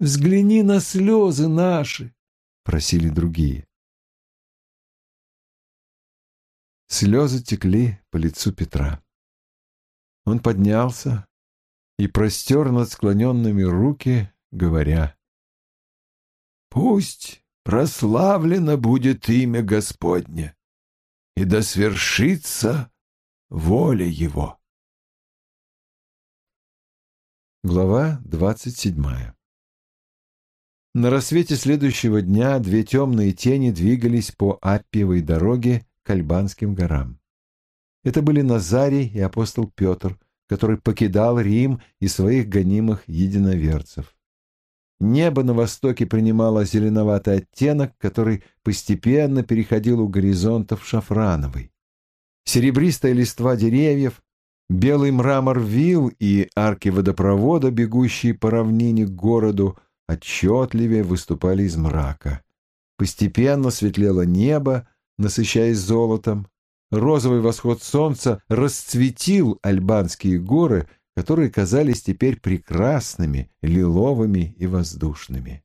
Взгляни на слезы наши, — просили другие. Слезы текли по лицу Петра. Он поднялся и простер над склоненными руки, говоря, «Пусть прославлено будет имя Господне, и да свершится воля Его». Глава двадцать седьмая На рассвете следующего дня две темные тени двигались по Аппиевой дороге к Альбанским горам. Это были Назарий и апостол Петр, который покидал Рим и своих гонимых единоверцев. Небо на востоке принимало зеленоватый оттенок, который постепенно переходил у горизонта в шафрановый. Серебристая листва деревьев, белый мрамор вил и арки водопровода, бегущие по равнине к городу, отчетливее выступали из мрака. Постепенно светлело небо, насыщаясь золотом. Розовый восход солнца расцветил альбанские горы — которые казались теперь прекрасными, лиловыми и воздушными.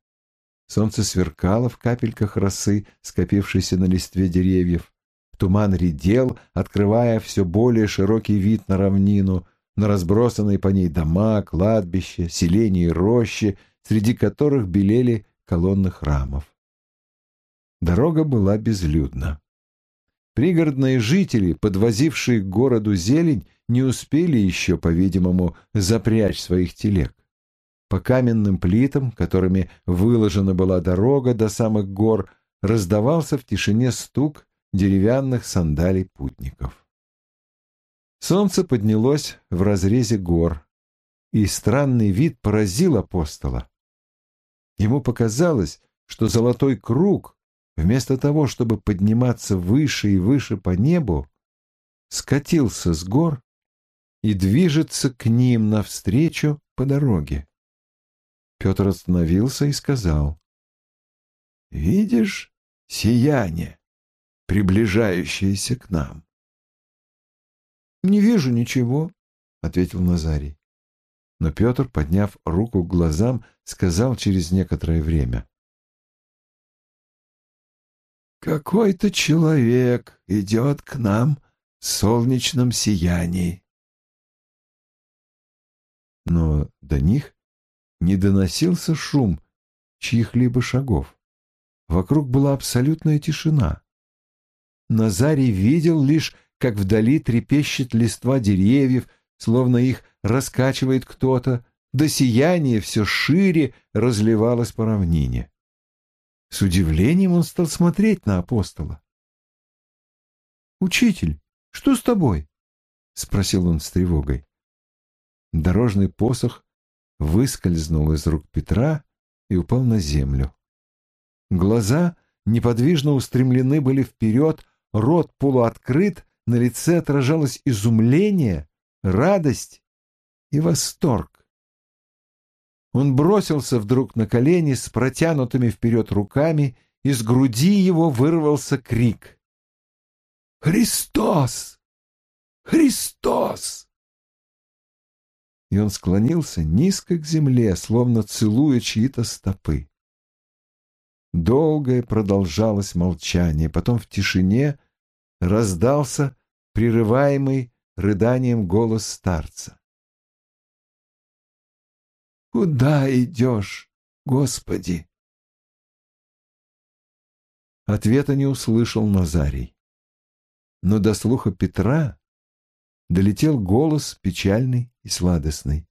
Солнце сверкало в капельках росы, скопившейся на листве деревьев. Туман редел, открывая все более широкий вид на равнину, на разбросанные по ней дома, кладбища, селения и рощи, среди которых белели колонны храмов. Дорога была безлюдна. Пригородные жители, подвозившие к городу зелень, не успели еще, по-видимому, запрячь своих телег. По каменным плитам, которыми выложена была дорога до самых гор, раздавался в тишине стук деревянных сандалий путников. Солнце поднялось в разрезе гор, и странный вид поразил апостола. Ему показалось, что золотой круг, вместо того, чтобы подниматься выше и выше по небу, скатился с гор и движется к ним навстречу по дороге. Петр остановился и сказал, «Видишь сияние, приближающееся к нам?» «Не вижу ничего», — ответил Назарий. Но Петр, подняв руку к глазам, сказал через некоторое время, какой-то человек идет к нам в солнечном сиянии. Но до них не доносился шум чьих-либо шагов. Вокруг была абсолютная тишина. Назарий видел лишь, как вдали трепещет листва деревьев, словно их раскачивает кто-то, да сияние все шире разливалось по равнине. С удивлением он стал смотреть на апостола. «Учитель, что с тобой?» — спросил он с тревогой. Дорожный посох выскользнул из рук Петра и упал на землю. Глаза неподвижно устремлены были вперед, рот полуоткрыт, на лице отражалось изумление, радость и восторг. Он бросился вдруг на колени с протянутыми вперед руками, из груди его вырвался крик. «Христос! Христос!» И он склонился низко к земле, словно целуя чьи-то стопы. Долгое продолжалось молчание, потом в тишине раздался прерываемый рыданием голос старца. Куда идешь, Господи? Ответа не услышал Назарий. Но до слуха Петра долетел голос печальный и сладостный.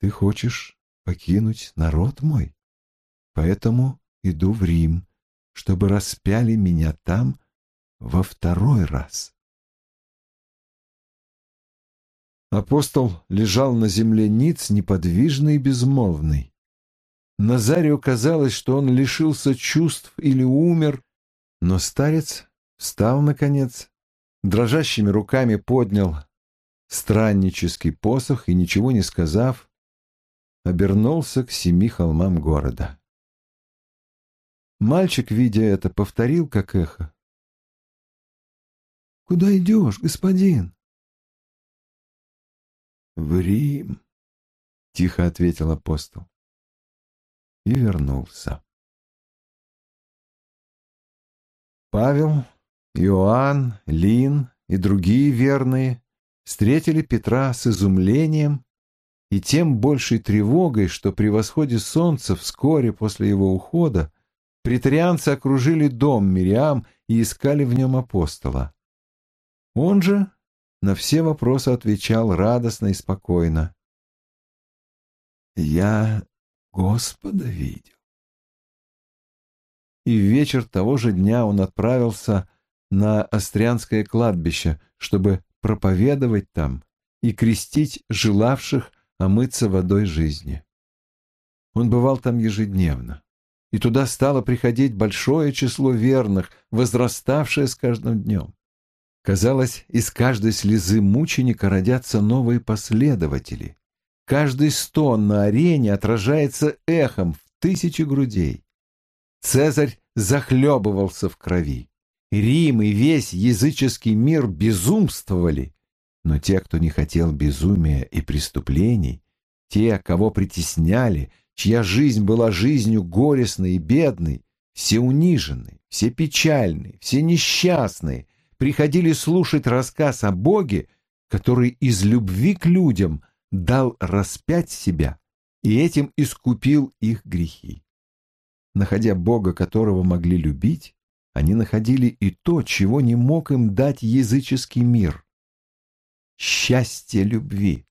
Ты хочешь покинуть народ мой, поэтому иду в Рим, чтобы распяли меня там во второй раз. Апостол лежал на земле ниц, неподвижный и безмолвный. Назарию казалось, что он лишился чувств или умер, но старец встал, наконец, дрожащими руками поднял страннический посох и, ничего не сказав, обернулся к семи холмам города. Мальчик, видя это, повторил, как эхо. «Куда идешь, господин?» в Рим. — тихо ответил апостол. И вернулся. Павел, Иоанн, Лин и другие верные встретили Петра с изумлением и тем большей тревогой, что при восходе солнца вскоре после его ухода претарианцы окружили дом Мириам и искали в нем апостола. Он же на все вопросы отвечал радостно и спокойно. «Я Господа видел». И в вечер того же дня он отправился на Острянское кладбище, чтобы проповедовать там и крестить желавших омыться водой жизни. Он бывал там ежедневно, и туда стало приходить большое число верных, возраставшее с каждым днем. Казалось, из каждой слезы мученика родятся новые последователи. Каждый стон на арене отражается эхом в тысячи грудей. Цезарь захлебывался в крови. Рим и весь языческий мир безумствовали, но те, кто не хотел безумия и преступлений, те, кого притесняли, чья жизнь была жизнью горестной и бедной, все униженные, все печальные, все несчастные, приходили слушать рассказ о Боге, который из любви к людям дал распять себя и этим искупил их грехи. Находя Бога, которого могли любить, они находили и то, чего не мог им дать языческий мир — счастье любви.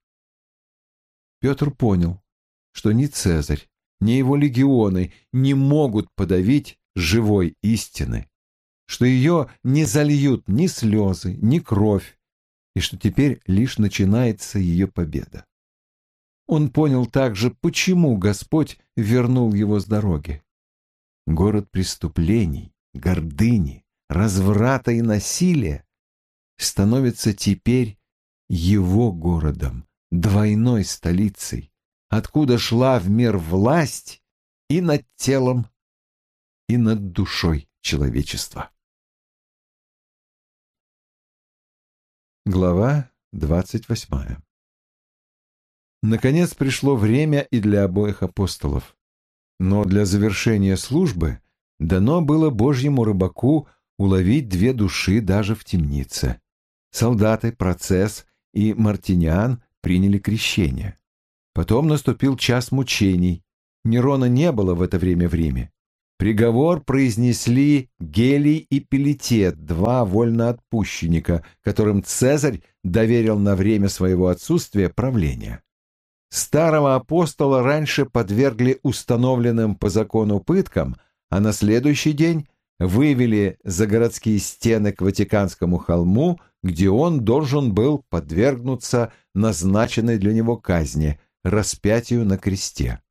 Петр понял, что ни Цезарь, ни его легионы не могут подавить живой истины, что ее не зальют ни слезы, ни кровь, и что теперь лишь начинается ее победа. Он понял также, почему Господь вернул его с дороги. Город преступлений, гордыни, разврата и насилия становится теперь его городом, двойной столицей, откуда шла в мир власть и над телом, и над душой человечества. Глава двадцать восьмая Наконец пришло время и для обоих апостолов. Но для завершения службы дано было Божьему рыбаку уловить две души даже в темнице. Солдаты, процесс и Мартиниан приняли крещение. Потом наступил час мучений. Нерона не было в это время в Риме. Приговор произнесли Гелий и Пелитет, два вольноотпущенника, которым Цезарь доверил на время своего отсутствия правления. Старого апостола раньше подвергли установленным по закону пыткам, а на следующий день вывели за городские стены к Ватиканскому холму, где он должен был подвергнуться назначенной для него казни – распятию на кресте.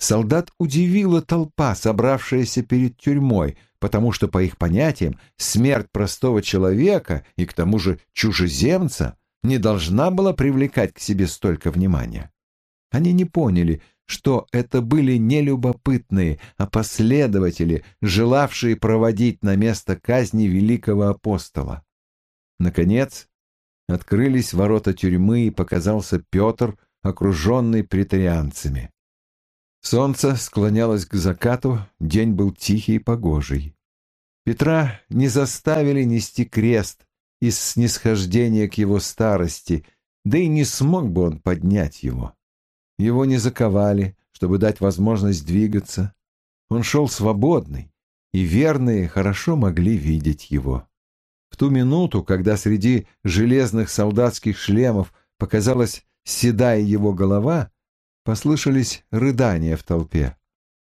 Солдат удивила толпа, собравшаяся перед тюрьмой, потому что, по их понятиям, смерть простого человека и, к тому же, чужеземца не должна была привлекать к себе столько внимания. Они не поняли, что это были не любопытные, а последователи, желавшие проводить на место казни великого апостола. Наконец, открылись ворота тюрьмы, и показался Петр, окруженный претарианцами. Солнце склонялось к закату, день был тихий и погожий. Петра не заставили нести крест из снисхождения к его старости, да и не смог бы он поднять его. Его не заковали, чтобы дать возможность двигаться. Он шел свободный, и верные хорошо могли видеть его. В ту минуту, когда среди железных солдатских шлемов показалась седая его голова, Послышались рыдания в толпе,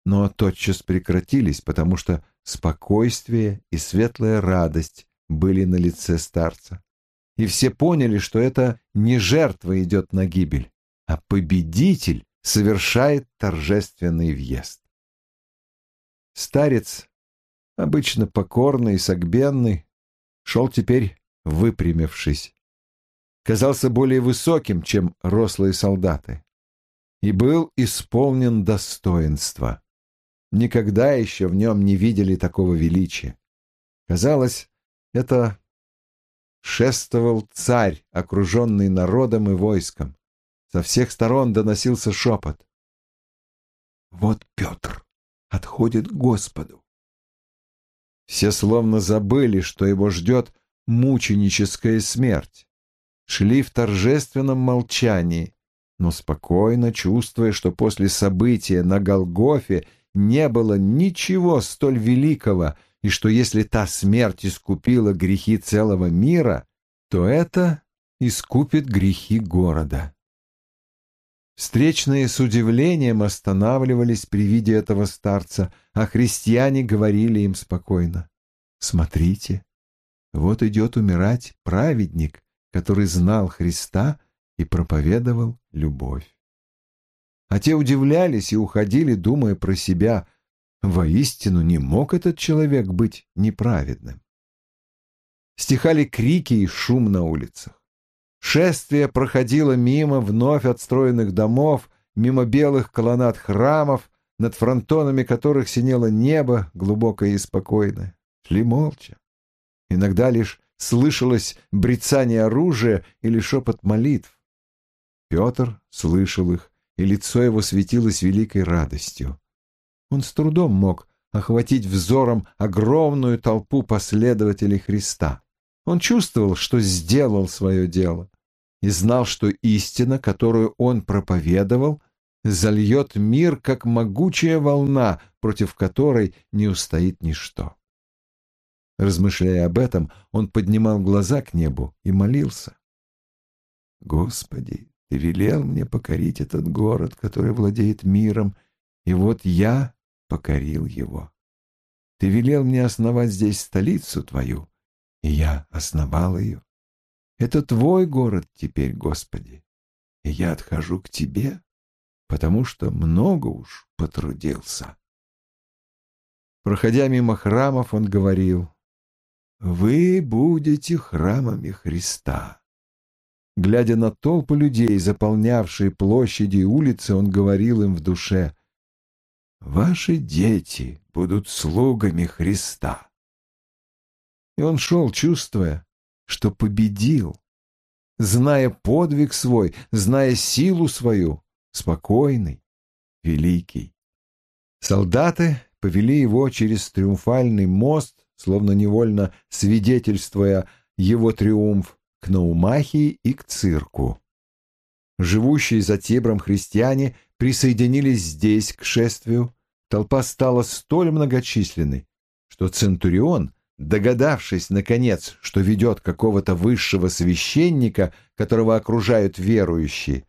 но тотчас прекратились, потому что спокойствие и светлая радость были на лице старца. И все поняли, что это не жертва идет на гибель, а победитель совершает торжественный въезд. Старец, обычно покорный и согбенный, шел теперь выпрямившись. Казался более высоким, чем рослые солдаты и был исполнен достоинства. Никогда еще в нем не видели такого величия. Казалось, это шествовал царь, окруженный народом и войском. Со всех сторон доносился шепот. «Вот Петр отходит к Господу». Все словно забыли, что его ждет мученическая смерть. Шли в торжественном молчании, но спокойно чувствуя, что после события на Голгофе не было ничего столь великого, и что если та смерть искупила грехи целого мира, то это искупит грехи города. Встречные с удивлением останавливались при виде этого старца, а христиане говорили им спокойно. «Смотрите, вот идет умирать праведник, который знал Христа и проповедовал любовь. А те удивлялись и уходили, думая про себя, воистину не мог этот человек быть неправедным. Стихали крики и шум на улицах. Шествие проходило мимо вновь отстроенных домов, мимо белых колоннад храмов, над фронтонами которых синело небо, глубокое и спокойное. Шли молча. Иногда лишь слышалось брецание оружия или шепот молитв. Петр слышал их, и лицо его светилось великой радостью. Он с трудом мог охватить взором огромную толпу последователей Христа. Он чувствовал, что сделал свое дело, и знал, что истина, которую он проповедовал, зальет мир, как могучая волна, против которой не устоит ничто. Размышляя об этом, он поднимал глаза к небу и молился. «Господи, Ты велел мне покорить этот город, который владеет миром, и вот я покорил его. Ты велел мне основать здесь столицу Твою, и я основал ее. Это Твой город теперь, Господи, и я отхожу к Тебе, потому что много уж потрудился». Проходя мимо храмов, он говорил, вы будете храмами Христа. Глядя на толпы людей, заполнявшие площади и улицы, он говорил им в душе, «Ваши дети будут слугами Христа». И он шел, чувствуя, что победил, зная подвиг свой, зная силу свою, спокойный, великий. Солдаты повели его через триумфальный мост словно невольно свидетельствуя его триумф к Наумахии и к цирку. Живущие за Тибром христиане присоединились здесь к шествию. Толпа стала столь многочисленной, что Центурион, догадавшись, наконец, что ведет какого-то высшего священника, которого окружают верующие,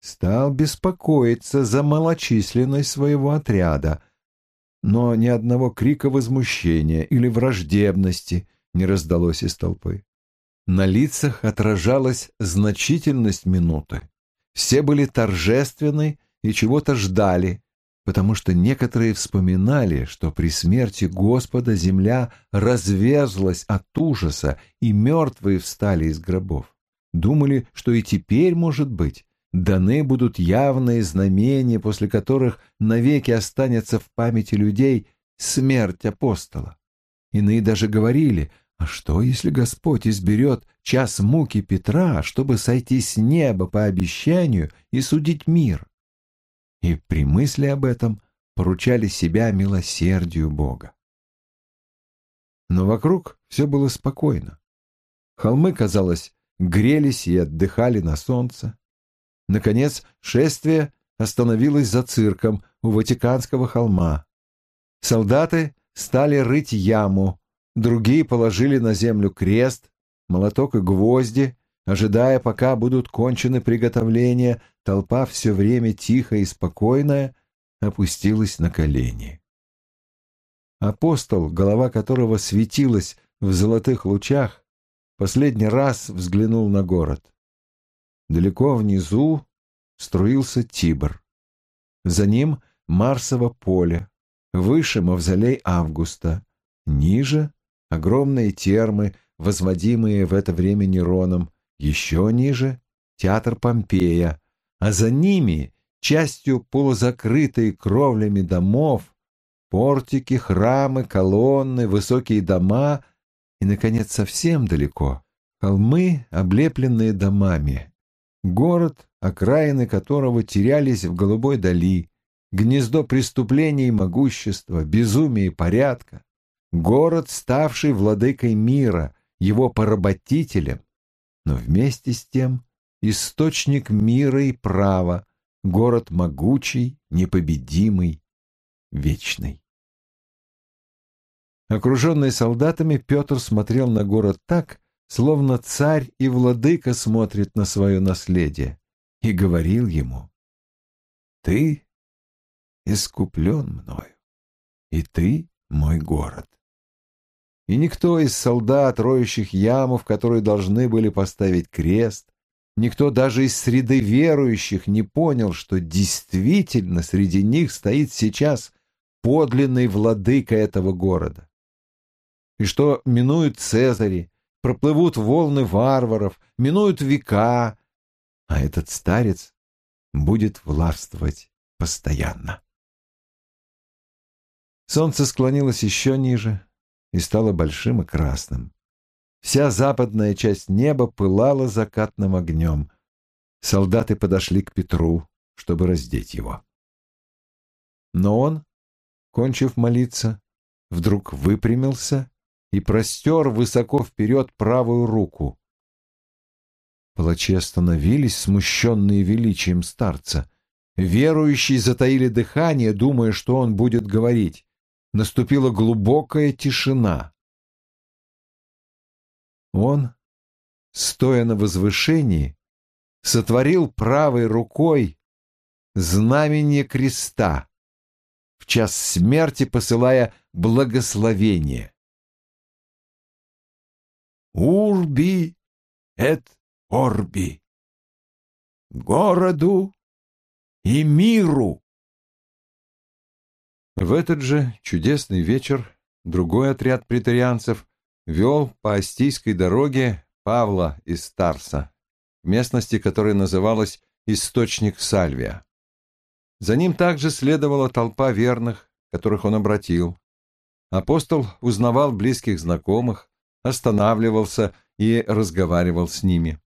стал беспокоиться за малочисленность своего отряда — но ни одного крика возмущения или враждебности не раздалось из толпы. На лицах отражалась значительность минуты. Все были торжественны и чего-то ждали, потому что некоторые вспоминали, что при смерти Господа земля разверзлась от ужаса, и мертвые встали из гробов. Думали, что и теперь, может быть, даны будут явные знамения, после которых навеки останется в памяти людей смерть апостола. Иные даже говорили, а что, если Господь изберет час муки Петра, чтобы сойти с неба по обещанию и судить мир? И при мысли об этом поручали себя милосердию Бога. Но вокруг все было спокойно. Холмы, казалось, грелись и отдыхали на солнце. Наконец, шествие остановилось за цирком у Ватиканского холма. Солдаты стали рыть яму, другие положили на землю крест, молоток и гвозди, ожидая, пока будут кончены приготовления, толпа все время тихая и спокойная опустилась на колени. Апостол, голова которого светилась в золотых лучах, последний раз взглянул на город. Далеко внизу струился Тибр. За ним Марсово поле, выше мавзолей Августа, ниже — огромные термы, возводимые в это время Нероном, еще ниже — театр Помпея, а за ними, частью полузакрытые кровлями домов, портики, храмы, колонны, высокие дома и, наконец, совсем далеко — холмы, облепленные домами, город, окраины которого терялись в голубой дали, гнездо преступлений и могущества, безумия и порядка, город, ставший владыкой мира, его поработителем, но вместе с тем источник мира и права, город могучий, непобедимый, вечный. Окруженный солдатами, Петр смотрел на город так, словно царь и владыка смотрит на свое наследие, и говорил ему, «Ты искуплен мною, и ты мой город». И никто из солдат, роющих яму, в которой должны были поставить крест, никто даже из среды верующих не понял, что действительно среди них стоит сейчас подлинный владыка этого города. И что минуют Цезари, проплывут волны варваров, минуют века, а этот старец будет властвовать постоянно. Солнце склонилось еще ниже и стало большим и красным. Вся западная часть неба пылала закатным огнем. Солдаты подошли к Петру, чтобы раздеть его. Но он, кончив молиться, вдруг выпрямился и простер высоко вперед правую руку. Палачи остановились, смущенные величием старца. Верующие затаили дыхание, думая, что он будет говорить. Наступила глубокая тишина. Он, стоя на возвышении, сотворил правой рукой знамение креста, в час смерти посылая благословение. Урби эт орби. Городу и миру. В этот же чудесный вечер другой отряд претарианцев вел по Астийской дороге Павла из Тарса, местности, которая называлась Источник Сальвия. За ним также следовала толпа верных, которых он обратил. Апостол узнавал близких знакомых, останавливался и разговаривал с ними.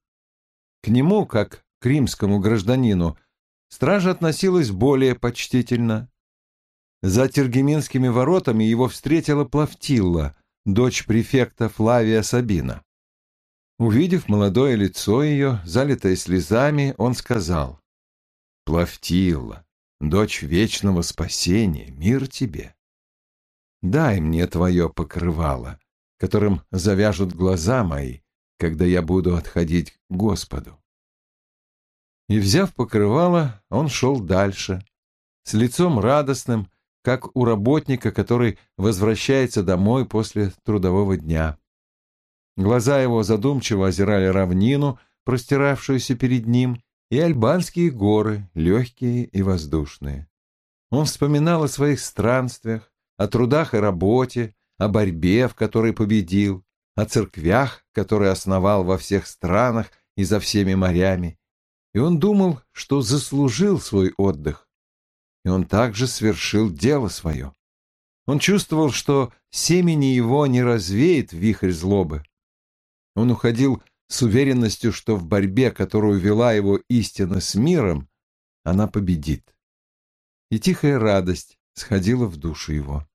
К нему, как к римскому гражданину, стража относилась более почтительно. За Тергеминскими воротами его встретила Плавтилла, дочь префекта Флавия Сабина. Увидев молодое лицо ее, залитое слезами, он сказал, «Плавтилла, дочь вечного спасения, мир тебе! Дай мне твое покрывало, которым завяжут глаза мои, когда я буду отходить к Господу. И, взяв покрывало, он шел дальше, с лицом радостным, как у работника, который возвращается домой после трудового дня. Глаза его задумчиво озирали равнину, простиравшуюся перед ним, и альбанские горы, легкие и воздушные. Он вспоминал о своих странствиях, о трудах и работе, о борьбе, в которой победил, о церквях, которые основал во всех странах и за всеми морями. И он думал, что заслужил свой отдых. И он также свершил дело свое. Он чувствовал, что семени его не развеет вихрь злобы. Он уходил с уверенностью, что в борьбе, которую вела его истина с миром, она победит. И тихая радость сходила в душу его.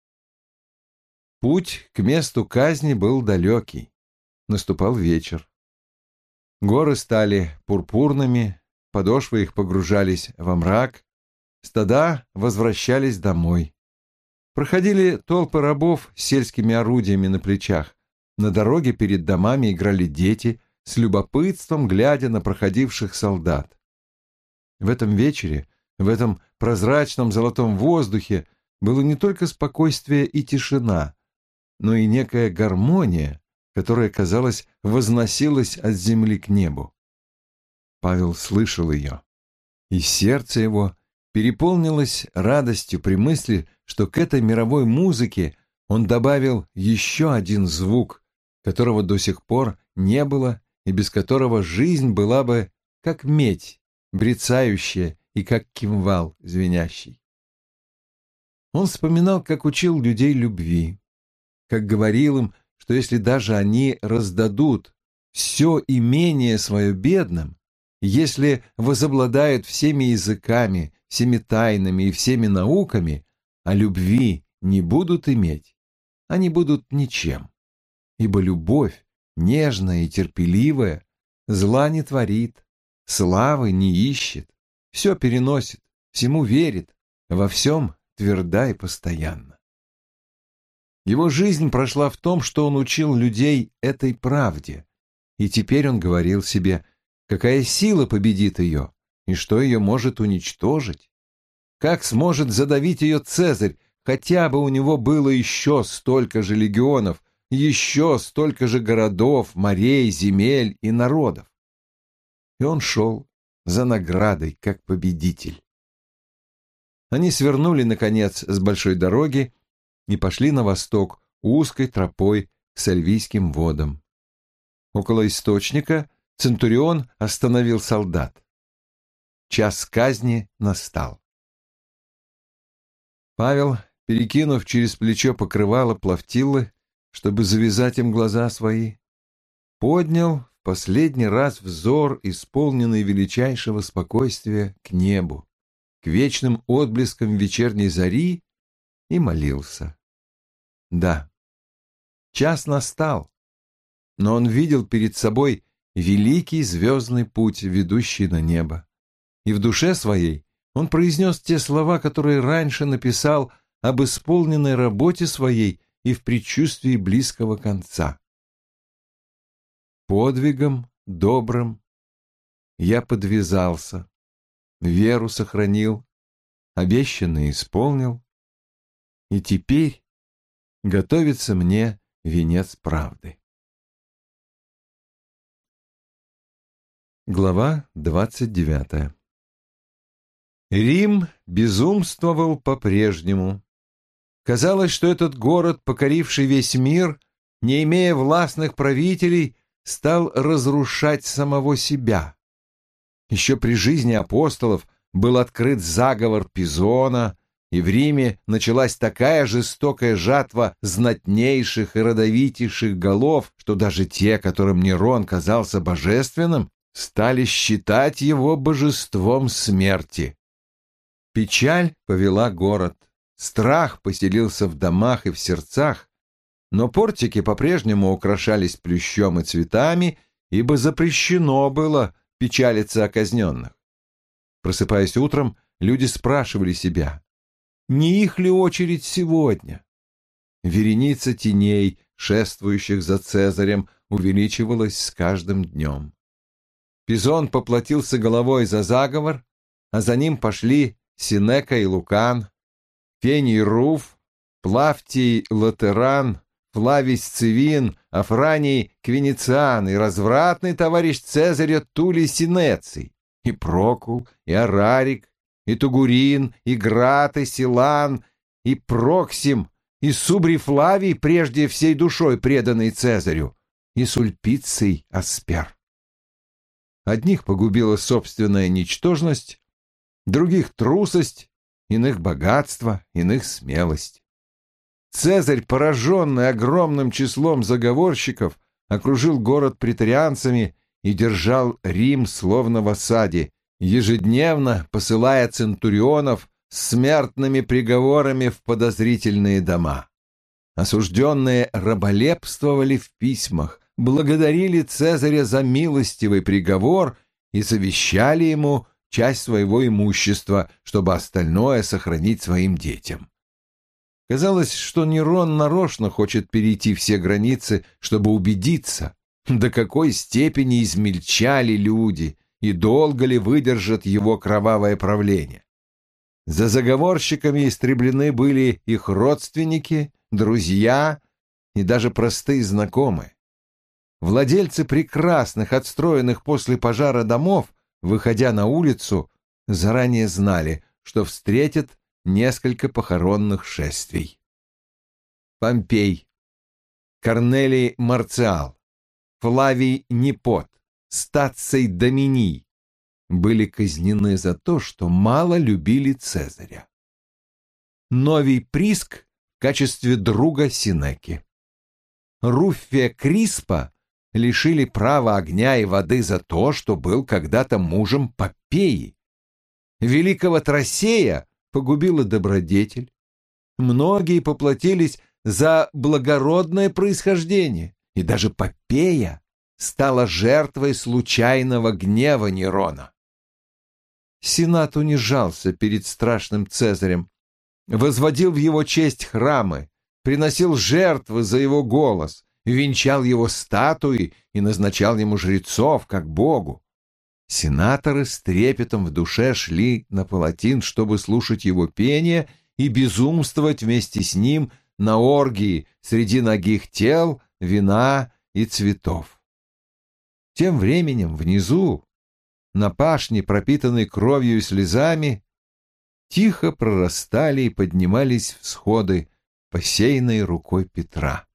Путь к месту казни был далекий. Наступал вечер. Горы стали пурпурными, подошвы их погружались во мрак, стада возвращались домой. Проходили толпы рабов с сельскими орудиями на плечах. На дороге перед домами играли дети, с любопытством глядя на проходивших солдат. В этом вечере, в этом прозрачном золотом воздухе было не только спокойствие и тишина, но и некая гармония, которая, казалось, возносилась от земли к небу. Павел слышал ее, и сердце его переполнилось радостью при мысли, что к этой мировой музыке он добавил еще один звук, которого до сих пор не было и без которого жизнь была бы как медь, брецающая и как кимвал звенящий. Он вспоминал, как учил людей любви, как говорил им, что если даже они раздадут все имение свое бедным, если возобладают всеми языками, всеми тайнами и всеми науками, а любви не будут иметь, они будут ничем. Ибо любовь, нежная и терпеливая, зла не творит, славы не ищет, все переносит, всему верит, во всем тверда и постоянно. Его жизнь прошла в том, что он учил людей этой правде, и теперь он говорил себе, какая сила победит ее, и что ее может уничтожить. Как сможет задавить ее Цезарь, хотя бы у него было еще столько же легионов, еще столько же городов, морей, земель и народов. И он шел за наградой, как победитель. Они свернули, наконец, с большой дороги и пошли на восток узкой тропой к Сальвийским водам. Около источника Центурион остановил солдат. Час казни настал. Павел, перекинув через плечо покрывало плавтилы, чтобы завязать им глаза свои, поднял в последний раз взор, исполненный величайшего спокойствия, к небу, к вечным отблескам вечерней зари и молился. Да, час настал, но он видел перед собой великий звездный путь, ведущий на небо. И в душе своей он произнес те слова, которые раньше написал об исполненной работе своей и в предчувствии близкого конца. Подвигом добрым я подвязался, веру сохранил, обещанное исполнил, и теперь готовится мне венец правды. Глава двадцать девятая Рим безумствовал по-прежнему. Казалось, что этот город, покоривший весь мир, не имея властных правителей, стал разрушать самого себя. Еще при жизни апостолов был открыт заговор Пизона, и в Риме началась такая жестокая жатва знатнейших и родовитейших голов, что даже те, которым Нерон казался божественным, стали считать его божеством смерти. Печаль повела город, страх поселился в домах и в сердцах, но портики по-прежнему украшались плющом и цветами, ибо запрещено было печалиться о казненных. Просыпаясь утром, люди спрашивали себя, не их ли очередь сегодня? Вереница теней, шествующих за Цезарем, увеличивалась с каждым днем. Пизон поплатился головой за заговор, а за ним пошли Синека и Лукан, Фений Руф, Плавтий Латеран, Флавий Цивин, Афраний Квинециан и развратный товарищ Цезаря Тулий Синеций, и Прокул, и Арарик, и Тугурин, и Грат, и Силан, и Проксим, и Субрий Флавий, прежде всей душой преданный Цезарю, и Сульпиций Аспер. Одних погубила собственная ничтожность, других — трусость, иных — богатство, иных — смелость. Цезарь, пораженный огромным числом заговорщиков, окружил город претарианцами и держал Рим словно в осаде, ежедневно посылая центурионов смертными приговорами в подозрительные дома. Осужденные раболепствовали в письмах, благодарили Цезаря за милостивый приговор и завещали ему часть своего имущества, чтобы остальное сохранить своим детям. Казалось, что Нерон нарочно хочет перейти все границы, чтобы убедиться, до какой степени измельчали люди и долго ли выдержат его кровавое правление. За заговорщиками истреблены были их родственники, друзья и даже простые знакомые. Владельцы прекрасных, отстроенных после пожара домов, выходя на улицу, заранее знали, что встретят несколько похоронных шествий. Помпей, Корнелий Марциал, Флавий Непот, Стаций Доминий были казнены за то, что мало любили Цезаря. Новий Приск в качестве друга Синеки. Руффия Криспа лишили права огня и воды за то, что был когда-то мужем Попеи. Великого Тросея погубила добродетель. Многие поплатились за благородное происхождение, и даже Попея стала жертвой случайного гнева Нерона. Сенат унижался перед страшным Цезарем, возводил в его честь храмы, приносил жертвы за его голос, венчал его статуи и назначал ему жрецов, как богу. Сенаторы с трепетом в душе шли на палатин, чтобы слушать его пение и безумствовать вместе с ним на оргии среди ногих тел, вина и цветов. Тем временем внизу, на пашне, пропитанной кровью и слезами, тихо прорастали и поднимались всходы, посеянные рукой Петра.